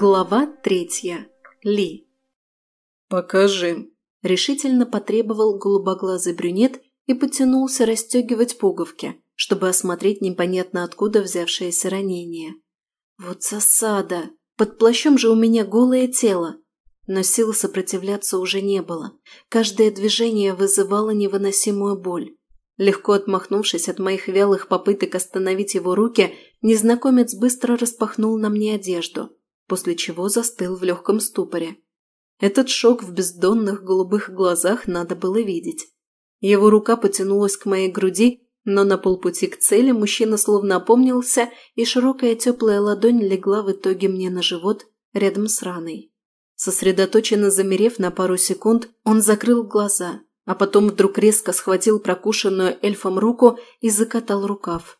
Глава третья. Ли. «Покажи», – решительно потребовал голубоглазый брюнет и потянулся расстегивать пуговки, чтобы осмотреть непонятно откуда взявшееся ранение. «Вот засада! Под плащом же у меня голое тело!» Но сил сопротивляться уже не было. Каждое движение вызывало невыносимую боль. Легко отмахнувшись от моих вялых попыток остановить его руки, незнакомец быстро распахнул на мне одежду – после чего застыл в легком ступоре. Этот шок в бездонных голубых глазах надо было видеть. Его рука потянулась к моей груди, но на полпути к цели мужчина словно опомнился, и широкая теплая ладонь легла в итоге мне на живот рядом с раной. Сосредоточенно замерев на пару секунд, он закрыл глаза, а потом вдруг резко схватил прокушенную эльфом руку и закатал рукав.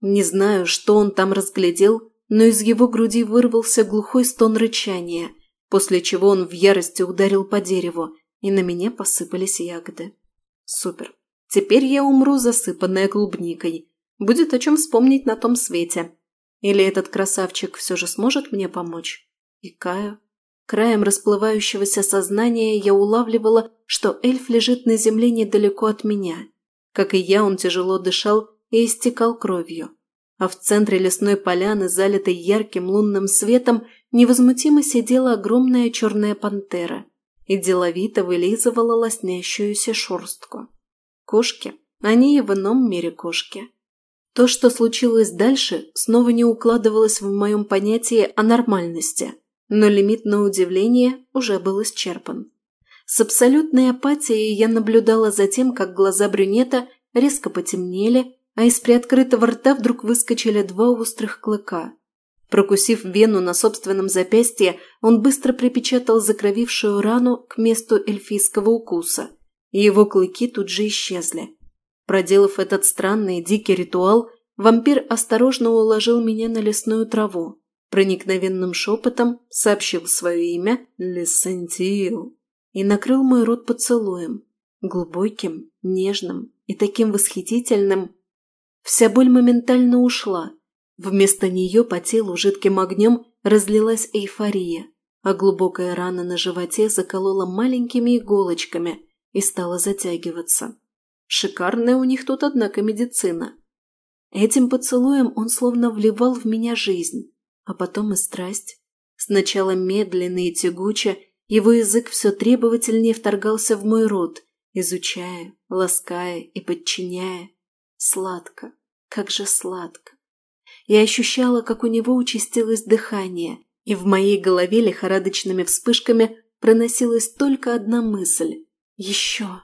Не знаю, что он там разглядел, но из его груди вырвался глухой стон рычания, после чего он в ярости ударил по дереву, и на меня посыпались ягоды. Супер. Теперь я умру, засыпанная клубникой. Будет о чем вспомнить на том свете. Или этот красавчик все же сможет мне помочь? И каю. Краем расплывающегося сознания я улавливала, что эльф лежит на земле недалеко от меня. Как и я, он тяжело дышал и истекал кровью а в центре лесной поляны, залитой ярким лунным светом, невозмутимо сидела огромная черная пантера и деловито вылизывала лоснящуюся шерстку. Кошки, они и в ином мире кошки. То, что случилось дальше, снова не укладывалось в моем понятии о нормальности, но лимит на удивление уже был исчерпан. С абсолютной апатией я наблюдала за тем, как глаза брюнета резко потемнели, а из приоткрытого рта вдруг выскочили два острых клыка. Прокусив вену на собственном запястье, он быстро припечатал закровившую рану к месту эльфийского укуса, и его клыки тут же исчезли. Проделав этот странный дикий ритуал, вампир осторожно уложил меня на лесную траву, проникновенным шепотом сообщил свое имя Лесентиил и накрыл мой рот поцелуем, глубоким, нежным и таким восхитительным, Вся боль моментально ушла. Вместо нее по телу жидким огнем разлилась эйфория, а глубокая рана на животе заколола маленькими иголочками и стала затягиваться. Шикарная у них тут, однако, медицина. Этим поцелуем он словно вливал в меня жизнь, а потом и страсть. Сначала медленно и тягуче, его язык все требовательнее вторгался в мой рот, изучая, лаская и подчиняя. Сладко, как же сладко. Я ощущала, как у него участилось дыхание, и в моей голове лихорадочными вспышками проносилась только одна мысль – еще.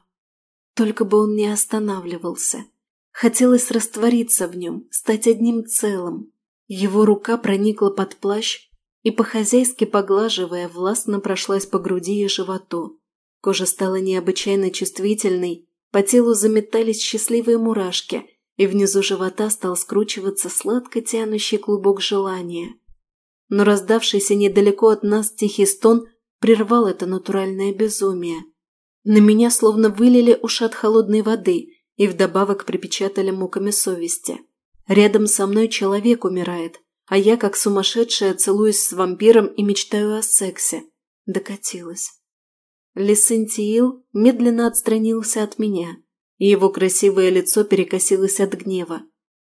Только бы он не останавливался. Хотелось раствориться в нем, стать одним целым. Его рука проникла под плащ и, по-хозяйски поглаживая, властно прошлась по груди и животу. Кожа стала необычайно чувствительной, по телу заметались счастливые мурашки, и внизу живота стал скручиваться сладко тянущий клубок желания. Но раздавшийся недалеко от нас тихий стон прервал это натуральное безумие. На меня словно вылили ушат холодной воды и вдобавок припечатали муками совести. Рядом со мной человек умирает, а я, как сумасшедшая, целуюсь с вампиром и мечтаю о сексе. Докатилась. Лесентиил медленно отстранился от меня, и его красивое лицо перекосилось от гнева.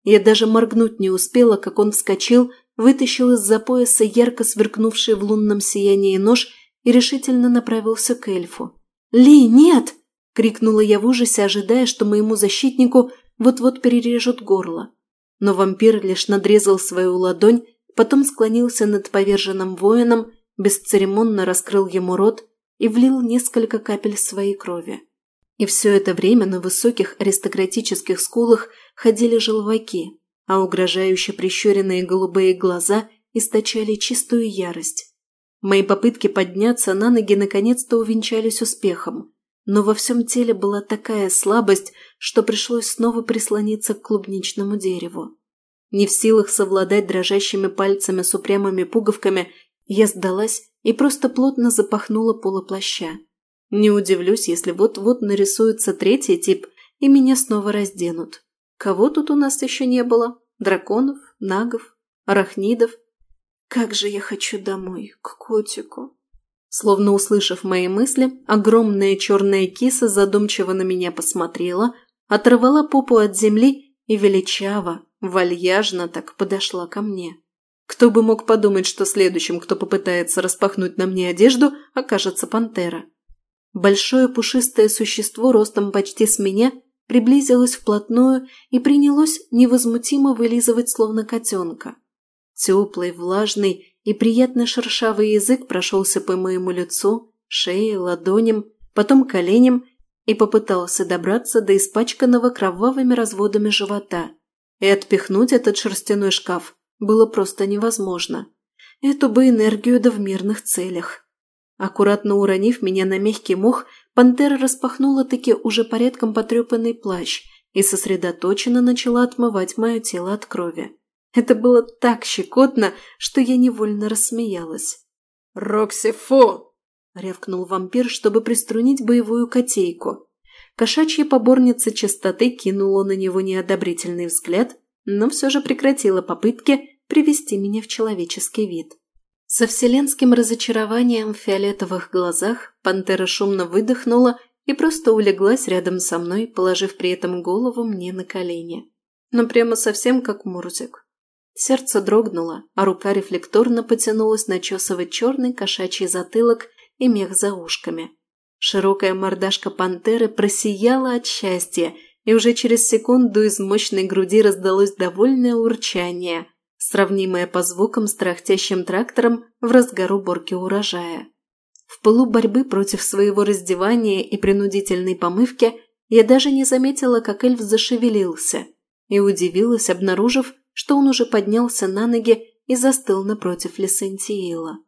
Я даже моргнуть не успела, как он вскочил, вытащил из-за пояса ярко сверкнувший в лунном сиянии нож и решительно направился к эльфу. «Ли, нет!» – крикнула я в ужасе, ожидая, что моему защитнику вот-вот перережут горло. Но вампир лишь надрезал свою ладонь, потом склонился над поверженным воином, бесцеремонно раскрыл ему рот и влил несколько капель своей крови. И все это время на высоких аристократических скулах ходили желваки, а угрожающе прищуренные голубые глаза источали чистую ярость. Мои попытки подняться на ноги наконец-то увенчались успехом, но во всем теле была такая слабость, что пришлось снова прислониться к клубничному дереву. Не в силах совладать дрожащими пальцами с упрямыми пуговками, я сдалась и просто плотно запахнула полуплаща. Не удивлюсь, если вот-вот нарисуется третий тип, и меня снова разденут. Кого тут у нас еще не было? Драконов? Нагов? Арахнидов? Как же я хочу домой, к котику. Словно услышав мои мысли, огромная черная киса задумчиво на меня посмотрела, оторвала попу от земли и величаво, вальяжно так подошла ко мне. Кто бы мог подумать, что следующим, кто попытается распахнуть на мне одежду, окажется пантера. Большое пушистое существо ростом почти с меня приблизилось вплотную и принялось невозмутимо вылизывать словно котенка. Теплый, влажный и приятно шершавый язык прошелся по моему лицу, шее, ладоням, потом коленям и попытался добраться до испачканного кровавыми разводами живота. И отпихнуть этот шерстяной шкаф было просто невозможно. Эту бы энергию да в мирных целях. Аккуратно уронив меня на мягкий мох, пантера распахнула таки уже порядком потрепанный плащ и сосредоточенно начала отмывать мое тело от крови. Это было так щекотно, что я невольно рассмеялась. «Рокси, фу!» – рявкнул вампир, чтобы приструнить боевую котейку. Кошачья поборница чистоты кинула на него неодобрительный взгляд, но все же прекратила попытки привести меня в человеческий вид. Со вселенским разочарованием в фиолетовых глазах пантера шумно выдохнула и просто улеглась рядом со мной, положив при этом голову мне на колени. Но прямо совсем как Мурзик. Сердце дрогнуло, а рука рефлекторно потянулась начесывать черный кошачий затылок и мех за ушками. Широкая мордашка пантеры просияла от счастья, и уже через секунду из мощной груди раздалось довольное урчание, сравнимое по звукам с трахтящим трактором в разгар уборки урожая. В пылу борьбы против своего раздевания и принудительной помывки я даже не заметила, как эльф зашевелился, и удивилась, обнаружив, что он уже поднялся на ноги и застыл напротив Лесентиила.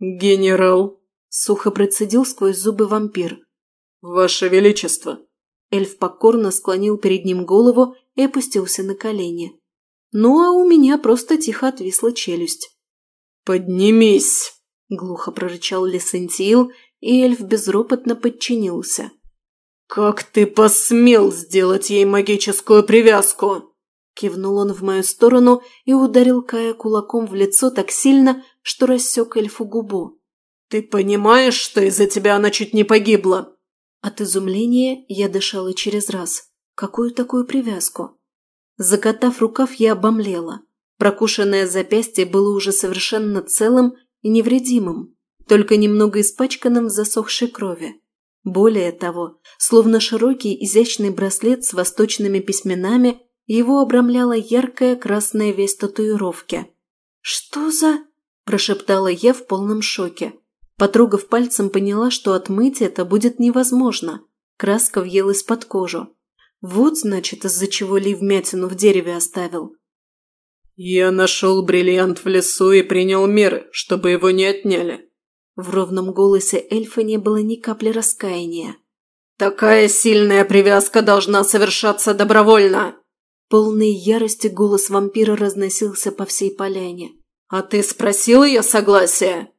«Генерал!» – сухо процедил сквозь зубы вампир. «Ваше Величество!» Эльф покорно склонил перед ним голову и опустился на колени. Ну, а у меня просто тихо отвисла челюсть. «Поднимись!» – глухо прорычал Лесентиил, и эльф безропотно подчинился. «Как ты посмел сделать ей магическую привязку?» Кивнул он в мою сторону и ударил Кая кулаком в лицо так сильно, что рассек эльфу губу. «Ты понимаешь, что из-за тебя она чуть не погибла?» От изумления я дышала через раз. Какую такую привязку? Закатав рукав, я обомлела. Прокушенное запястье было уже совершенно целым и невредимым, только немного испачканным в засохшей крови. Более того, словно широкий изящный браслет с восточными письменами, его обрамляла яркая красная весть татуировки. «Что за...» – прошептала я в полном шоке. Потрогав пальцем, поняла, что отмыть это будет невозможно. Краска въелась под кожу. Вот, значит, из-за чего Ли вмятину в дереве оставил. «Я нашел бриллиант в лесу и принял меры, чтобы его не отняли». В ровном голосе эльфа не было ни капли раскаяния. «Такая сильная привязка должна совершаться добровольно!» Полный ярости голос вампира разносился по всей поляне. «А ты спросил ее согласия?»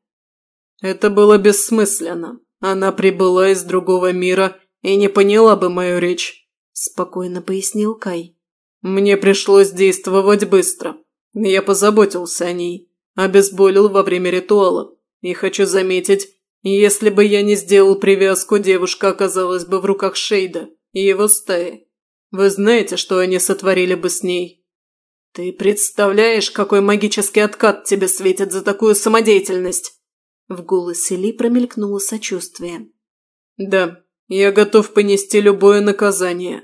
«Это было бессмысленно. Она прибыла из другого мира и не поняла бы мою речь. – спокойно пояснил Кай. «Мне пришлось действовать быстро. Я позаботился о ней, обезболил во время ритуала. И хочу заметить, если бы я не сделал привязку, девушка оказалась бы в руках Шейда и его стаи. Вы знаете, что они сотворили бы с ней? Ты представляешь, какой магический откат тебе светит за такую самодеятельность?» В голосе Ли промелькнуло сочувствие. «Да, я готов понести любое наказание».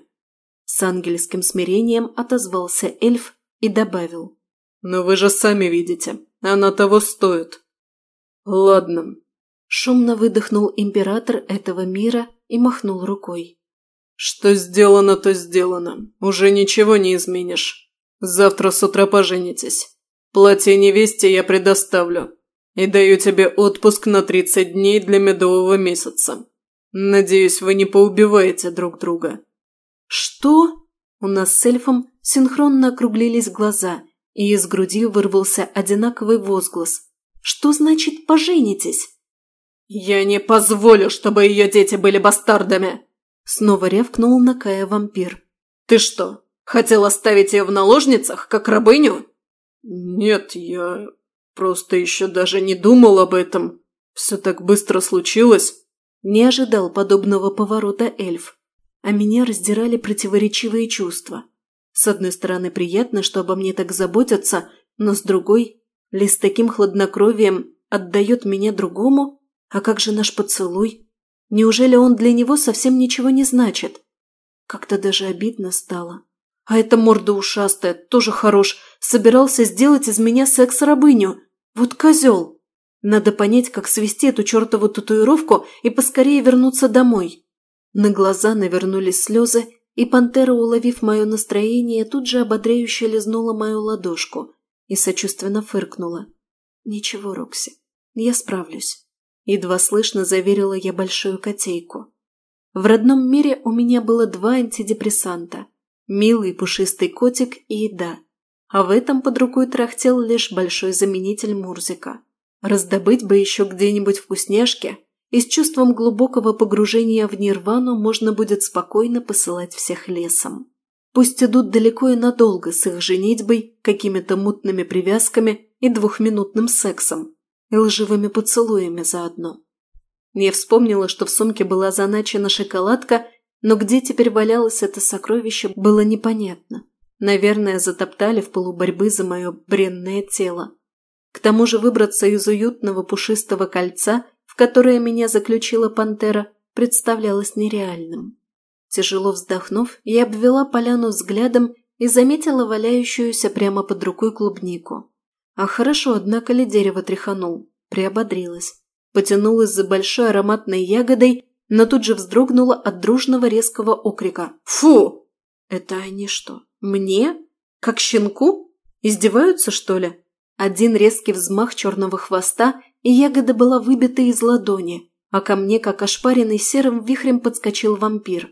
С ангельским смирением отозвался эльф и добавил. «Но вы же сами видите, она того стоит». «Ладно». Шумно выдохнул император этого мира и махнул рукой. «Что сделано, то сделано. Уже ничего не изменишь. Завтра с утра поженитесь. Платье невесте я предоставлю. И даю тебе отпуск на 30 дней для медового месяца. «Надеюсь, вы не поубиваете друг друга». «Что?» У нас с эльфом синхронно округлились глаза, и из груди вырвался одинаковый возглас. «Что значит «поженитесь»?» «Я не позволю, чтобы ее дети были бастардами!» Снова рявкнул на Кая вампир. «Ты что, хотел оставить ее в наложницах, как рабыню?» «Нет, я... Просто еще даже не думал об этом. Все так быстро случилось. Не ожидал подобного поворота эльф. А меня раздирали противоречивые чувства. С одной стороны, приятно, что обо мне так заботятся, но с другой, ли с таким хладнокровием отдает меня другому? А как же наш поцелуй? Неужели он для него совсем ничего не значит? Как-то даже обидно стало. А эта морда ушастая, тоже хорош, собирался сделать из меня секс-рабыню. Вот козел. Надо понять, как свести эту чертову татуировку и поскорее вернуться домой. На глаза навернулись слезы, и пантера, уловив мое настроение, тут же ободряюще лизнула мою ладошку и сочувственно фыркнула. «Ничего, Рокси, я справлюсь», – едва слышно заверила я большую котейку. В родном мире у меня было два антидепрессанта – милый пушистый котик и еда, а в этом под рукой трахтел лишь большой заменитель Мурзика. Раздобыть бы еще где-нибудь вкусняшки, и с чувством глубокого погружения в нирвану можно будет спокойно посылать всех лесом. Пусть идут далеко и надолго с их женитьбой, какими-то мутными привязками и двухминутным сексом, и лживыми поцелуями заодно. Я вспомнила, что в сумке была заначена шоколадка, но где теперь валялось это сокровище, было непонятно. Наверное, затоптали в полуборьбы за мое бренное тело. К тому же выбраться из уютного пушистого кольца, в которое меня заключила пантера, представлялось нереальным. Тяжело вздохнув, я обвела поляну взглядом и заметила валяющуюся прямо под рукой клубнику. А хорошо, однако ли дерево тряханул, приободрилась потянулась за большой ароматной ягодой, но тут же вздрогнула от дружного резкого окрика. «Фу!» «Это они что, мне? Как щенку? Издеваются, что ли?» Один резкий взмах черного хвоста, и ягода была выбита из ладони, а ко мне, как ошпаренный серым вихрем, подскочил вампир.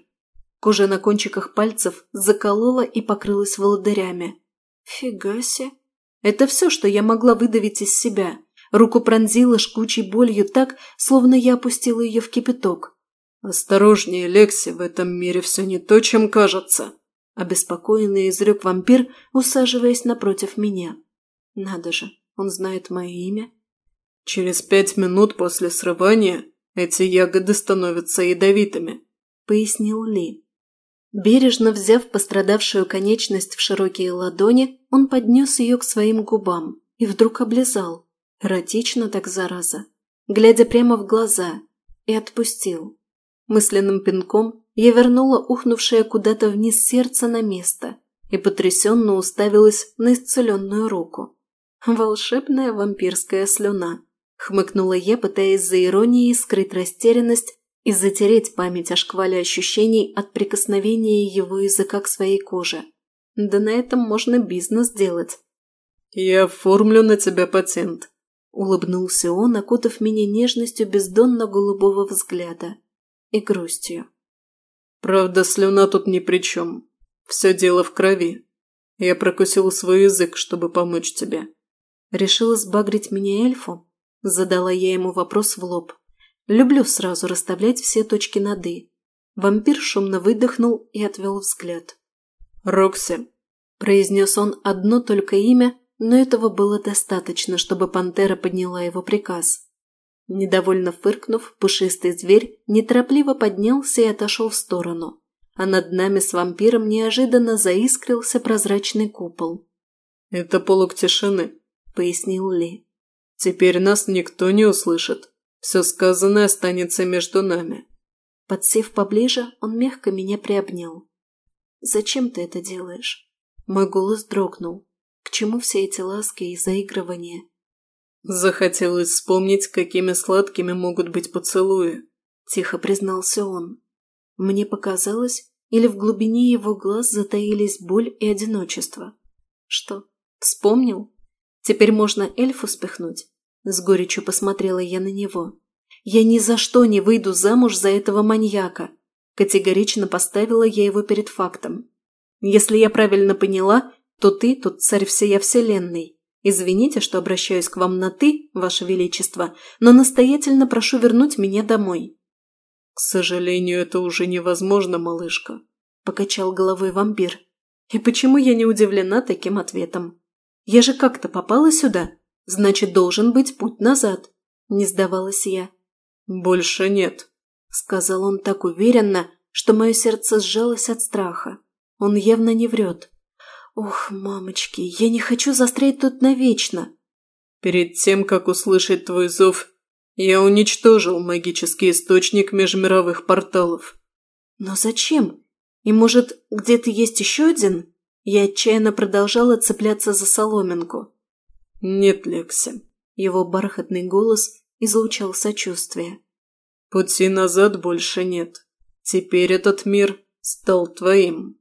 Кожа на кончиках пальцев заколола и покрылась волдырями. «Фига себе!» Это все, что я могла выдавить из себя. Руку пронзила жгучей болью так, словно я опустила ее в кипяток. «Осторожнее, Лекси, в этом мире все не то, чем кажется», – обеспокоенный изрек вампир, усаживаясь напротив меня. «Надо же, он знает мое имя». «Через пять минут после срывания эти ягоды становятся ядовитыми», – пояснил Ли. Бережно взяв пострадавшую конечность в широкие ладони, он поднес ее к своим губам и вдруг облизал. Эротично так, зараза. Глядя прямо в глаза. И отпустил. Мысленным пинком я вернула ухнувшее куда-то вниз сердце на место и потрясенно уставилась на исцеленную руку. «Волшебная вампирская слюна», – хмыкнула я, пытаясь за иронией скрыть растерянность и затереть память о шквале ощущений от прикосновения его языка к своей коже. Да на этом можно бизнес делать. «Я оформлю на тебя патент», Улыбнулся он, окутав меня нежностью бездонно-голубого взгляда и грустью. «Правда, слюна тут ни при чем. Все дело в крови. Я прокусил свой язык, чтобы помочь тебе». Решила сбагрить меня эльфу? Задала я ему вопрос в лоб. Люблю сразу расставлять все точки над «и». Вампир шумно выдохнул и отвел взгляд. «Рокси», – произнес он одно только имя, но этого было достаточно, чтобы пантера подняла его приказ. Недовольно фыркнув, пушистый зверь неторопливо поднялся и отошел в сторону, а над нами с вампиром неожиданно заискрился прозрачный купол. «Это полог тишины», — пояснил Ли. «Теперь нас никто не услышит. Все сказанное останется между нами». Подсев поближе, он мягко меня приобнял. «Зачем ты это делаешь?» Мой голос дрогнул. К чему все эти ласки и заигрывания? Захотелось вспомнить, какими сладкими могут быть поцелуи. Тихо признался он. Мне показалось, или в глубине его глаз затаились боль и одиночество. Что, вспомнил? Теперь можно эльфу спихнуть? С горечью посмотрела я на него. Я ни за что не выйду замуж за этого маньяка. Категорично поставила я его перед фактом. Если я правильно поняла, то ты тут царь всея вселенной. Извините, что обращаюсь к вам на «ты», ваше величество, но настоятельно прошу вернуть меня домой». «К сожалению, это уже невозможно, малышка», – покачал головой вампир. «И почему я не удивлена таким ответом? Я же как-то попала сюда. Значит, должен быть путь назад. Не сдавалась я. «Больше нет», – сказал он так уверенно, что мое сердце сжалось от страха. Он явно не врет. «Ох, мамочки, я не хочу застрять тут навечно!» «Перед тем, как услышать твой зов, я уничтожил магический источник межмировых порталов». «Но зачем? И может, где-то есть еще один?» Я отчаянно продолжала цепляться за соломинку. «Нет, Лекси». Его бархатный голос излучал сочувствие. «Пути назад больше нет. Теперь этот мир стал твоим».